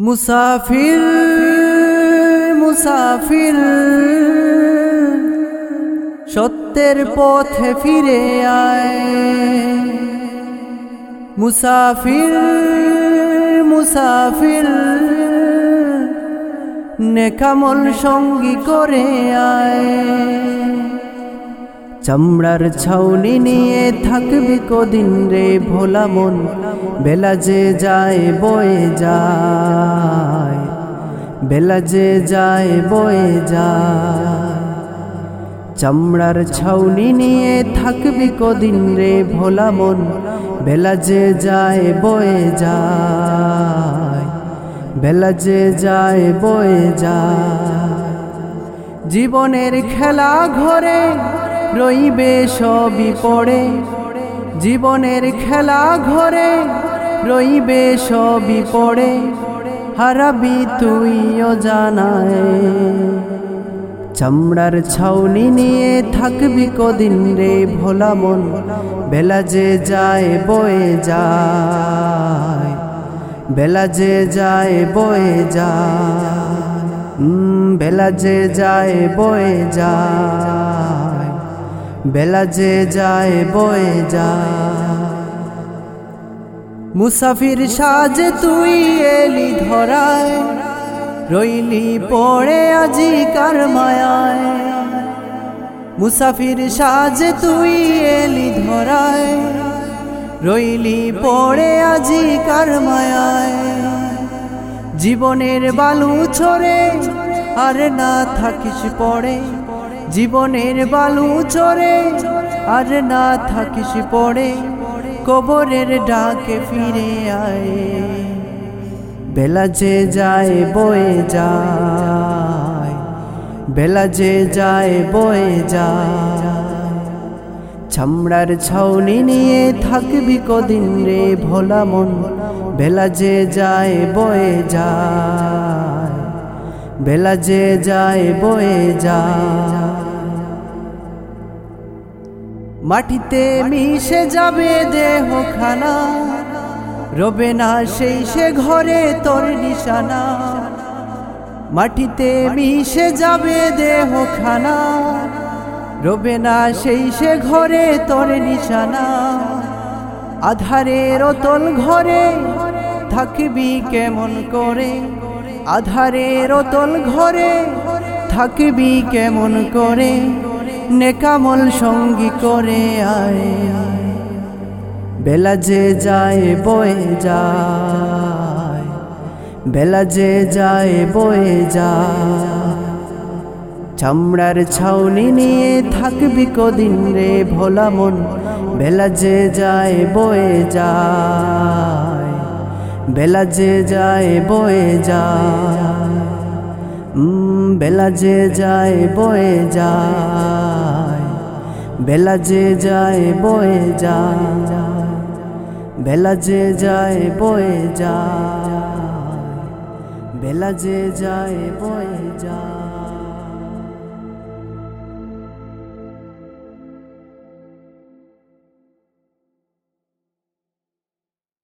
মুসাফির মুসাফির। সত্যের পথে ফিরে আয়। মুসাফির মুসাফির। নেকামল সঙ্গী করে আয়। চামড়ার ছাউনি নিয়ে থাকবি কদিন রে ভোলা মন। বেলা যে যায় বয়ে যায়, বেলা যে যায় বয়ে যায়। চামড়ার ছাউনি নিয়ে থাকবি কদিন রে ভোলা মন। বেলা যে যায় বয়ে যায়, বেলা যে যায় বয়ে যায়। জীবনের খেলা ঘরে রইবে সবই পড়ে, জীবনের খেলা ঘরে। রইবে সবই পড়ে, হারাবি তুইও জানায়। চামড়ার ছাউনি নিয়ে থাকবি কদিন রে ভোলা মন, বেলা যে যায় বয়ে যায়, বেলা যে যায় বয়ে যায় বেলা যে যায় বয়ে যায়। বেলা যে যায়, বয়ে যা মুসাফির সাজে তুই এলি ধরায়, রইলি পড়ে আজি কার মায়ায়। মুসাফির সাজে তুই এলি ধরায়, রইলি পড়ে আজি কার মায়ায়। জীবনের বালু ছড়ে, আর না থাকিস পড়ে জীবনের বালু চরে আর না থাকিস পড়ে, কবরের ডাকে ফিরে আয়। বেলা যে যায় বয়ে যায়, বেলা যে যায় বয়ে যায়। ছামড়ার ছাউনি নিয়ে থাকবি কদিন রে ভোলা মন, বেলা যে যায় বয়ে যায়। বেলা যে যায় বয়ে যায় মাটিতে মিশে যাবে দেহ খানা রবে না সেই সে ঘরে তোর নিশানা। মাটিতে মিশে যাবে দেহ খানা রবে না সেই সে ঘরে তোর নিশানা। আধারের অতল ঘরে থাকবি কেমন করে? আধারের অতল ঘরে থাকবি কেমন করে? নেকামল সঙ্গী করে আয় বেলা যে যায় বয়ে যায়, বেলা যে যায় বয়ে যায়। চামড়ার ছাউনি নিয়ে থাকবি কদিন রে ভোলা মন, বেলা যে যায় বয়ে যায়। বেলা যে যায় বয়ে উম, বেলা যে যায় বয়ে যায়। বেলা যে যায় বয়ে যায়। বেলা যে যায় বয়ে যায়। বেলা যে যায় বয়ে যায়।